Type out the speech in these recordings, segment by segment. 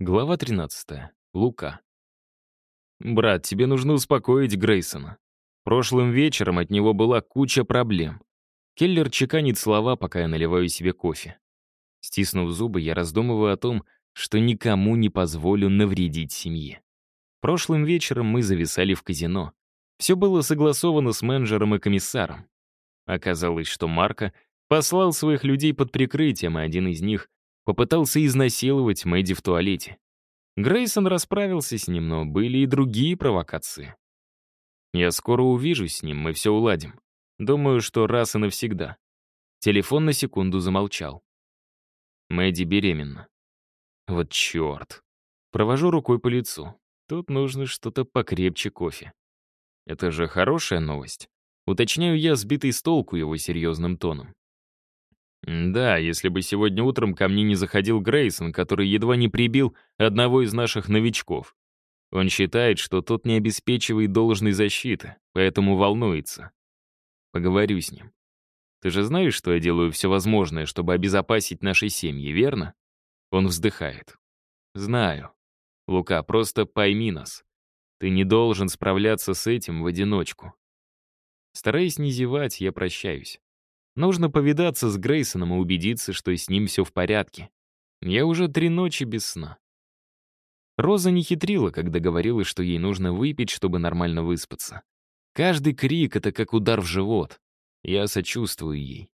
Глава 13. Лука. «Брат, тебе нужно успокоить Грейсона. Прошлым вечером от него была куча проблем. Келлер чеканит слова, пока я наливаю себе кофе. Стиснув зубы, я раздумываю о том, что никому не позволю навредить семье. Прошлым вечером мы зависали в казино. Все было согласовано с менеджером и комиссаром. Оказалось, что Марко послал своих людей под прикрытием, и один из них попытался изнасиловать Мэдди в туалете. Грейсон расправился с ним, но были и другие провокации. Я скоро увижусь с ним, мы все уладим. Думаю, что раз и навсегда. Телефон на секунду замолчал. Мэдди беременна. Вот черт. Провожу рукой по лицу. Тут нужно что-то покрепче кофе. Это же хорошая новость. Уточняю я, сбитый с толку его серьезным тоном. Да, если бы сегодня утром ко мне не заходил Грейсон, который едва не прибил одного из наших новичков. Он считает, что тот не обеспечивает должной защиты, поэтому волнуется. Поговорю с ним. Ты же знаешь, что я делаю все возможное, чтобы обезопасить наши семьи, верно? Он вздыхает. Знаю. Лука, просто пойми нас. Ты не должен справляться с этим в одиночку. Стараясь не зевать, я прощаюсь. Нужно повидаться с Грейсоном и убедиться, что с ним все в порядке. Я уже три ночи без сна. Роза не хитрила, когда говорила, что ей нужно выпить, чтобы нормально выспаться. Каждый крик — это как удар в живот. Я сочувствую ей.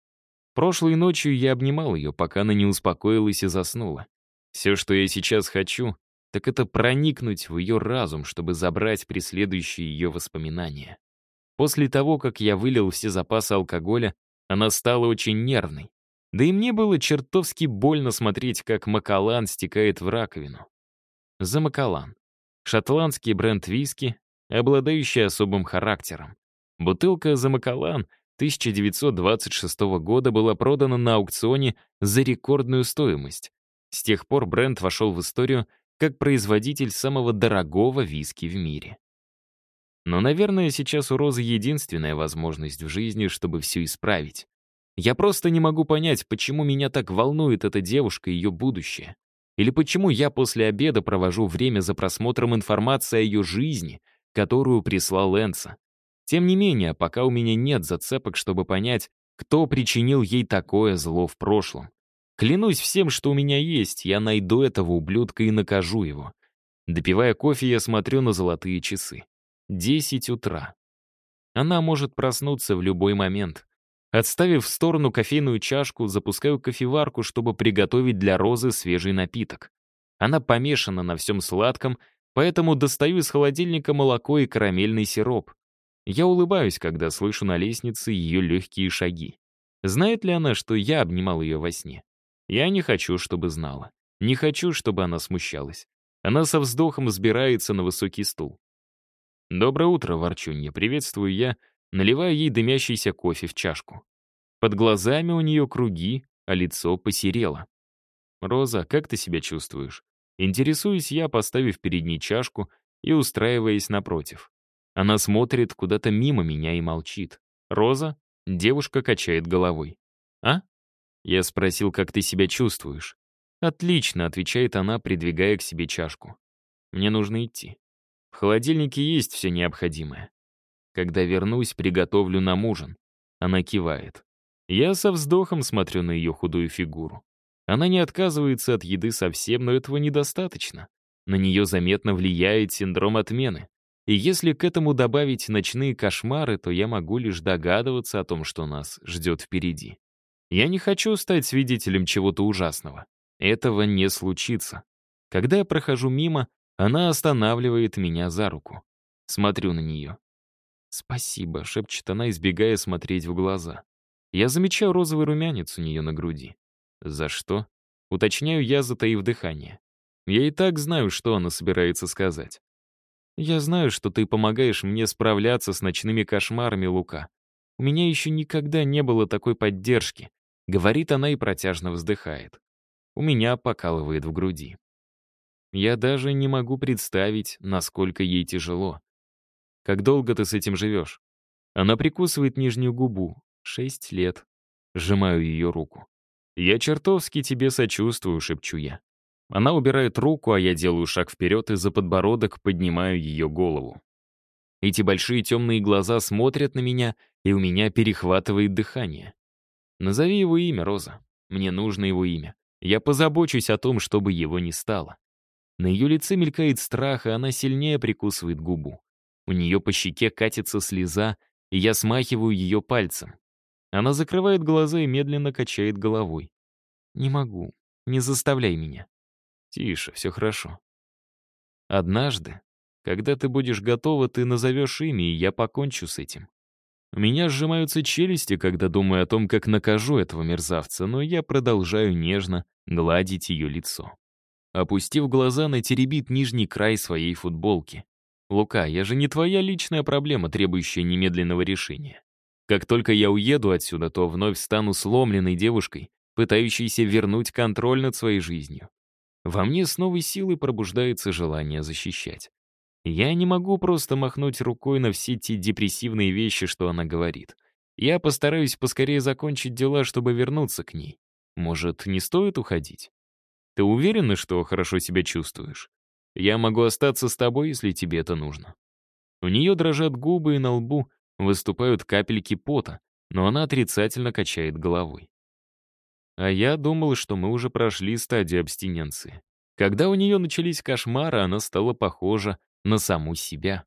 Прошлой ночью я обнимал ее, пока она не успокоилась и заснула. Все, что я сейчас хочу, так это проникнуть в ее разум, чтобы забрать преследующие ее воспоминания. После того, как я вылил все запасы алкоголя, она стала очень нервной. Да и мне было чертовски больно смотреть, как Макалан стекает в раковину. За Макалан. Шотландский бренд виски, обладающий особым характером. Бутылка за Макалан 1926 года была продана на аукционе за рекордную стоимость. С тех пор бренд вошел в историю как производитель самого дорогого виски в мире. Но, наверное, сейчас у Розы единственная возможность в жизни, чтобы все исправить. Я просто не могу понять, почему меня так волнует эта девушка и ее будущее. Или почему я после обеда провожу время за просмотром информации о ее жизни, которую прислал Лэнса. Тем не менее, пока у меня нет зацепок, чтобы понять, кто причинил ей такое зло в прошлом. Клянусь всем, что у меня есть, я найду этого ублюдка и накажу его. Допивая кофе, я смотрю на золотые часы. 10 утра. Она может проснуться в любой момент. Отставив в сторону кофейную чашку, запускаю кофеварку, чтобы приготовить для Розы свежий напиток. Она помешана на всем сладком, поэтому достаю из холодильника молоко и карамельный сироп. Я улыбаюсь, когда слышу на лестнице ее легкие шаги. Знает ли она, что я обнимал ее во сне? Я не хочу, чтобы знала. Не хочу, чтобы она смущалась. Она со вздохом взбирается на высокий стул. «Доброе утро, ворчунья, приветствую я, наливая ей дымящийся кофе в чашку. Под глазами у нее круги, а лицо посерело. «Роза, как ты себя чувствуешь?» Интересуюсь я, поставив перед ней чашку и устраиваясь напротив. Она смотрит куда-то мимо меня и молчит. «Роза?» Девушка качает головой. «А?» Я спросил, как ты себя чувствуешь. «Отлично», — отвечает она, придвигая к себе чашку. «Мне нужно идти». Холодильнике есть все необходимое. Когда вернусь, приготовлю нам ужин. Она кивает. Я со вздохом смотрю на ее худую фигуру. Она не отказывается от еды совсем, но этого недостаточно. На нее заметно влияет синдром отмены. И если к этому добавить ночные кошмары, то я могу лишь догадываться о том, что нас ждет впереди. Я не хочу стать свидетелем чего-то ужасного. Этого не случится. Когда я прохожу мимо, она останавливает меня за руку. Смотрю на нее. «Спасибо», — шепчет она, избегая смотреть в глаза. Я замечаю розовый румянец у нее на груди. «За что?» — уточняю я, затаив дыхание. Я и так знаю, что она собирается сказать. «Я знаю, что ты помогаешь мне справляться с ночными кошмарами, Лука. У меня еще никогда не было такой поддержки», — говорит она и протяжно вздыхает. У меня покалывает в груди. Я даже не могу представить, насколько ей тяжело. Как долго ты с этим живешь? Она прикусывает нижнюю губу. Шесть лет. Сжимаю ее руку. Я чертовски тебе сочувствую, шепчу я. Она убирает руку, а я делаю шаг вперед и за подбородок поднимаю ее голову. Эти большие темные глаза смотрят на меня, и у меня перехватывает дыхание. Назови его имя, Роза. Мне нужно его имя. Я позабочусь о том, чтобы его не стало. На ее лице мелькает страх, и она сильнее прикусывает губу. У нее по щеке катится слеза, и я смахиваю ее пальцем. Она закрывает глаза и медленно качает головой. «Не могу. Не заставляй меня». «Тише, все хорошо». «Однажды, когда ты будешь готова, ты назовешь имя, и я покончу с этим. У меня сжимаются челюсти, когда думаю о том, как накажу этого мерзавца, но я продолжаю нежно гладить ее лицо. Опустив глаза, она теребит нижний край своей футболки. «Лука, я же не твоя личная проблема, требующая немедленного решения. Как только я уеду отсюда, то вновь стану сломленной девушкой, пытающейся вернуть контроль над своей жизнью. Во мне с новой силой пробуждается желание защищать. Я не могу просто махнуть рукой на все те депрессивные вещи, что она говорит. Я постараюсь поскорее закончить дела, чтобы вернуться к ней. Может, не стоит уходить? Ты уверена, что хорошо себя чувствуешь? Я могу остаться с тобой, если тебе это нужно. У нее дрожат губы и на лбу выступают капельки пота, но она отрицательно качает головой. А я думал, что мы уже прошли стадию абстиненции. Когда у нее начались кошмары, она стала похожа на саму себя.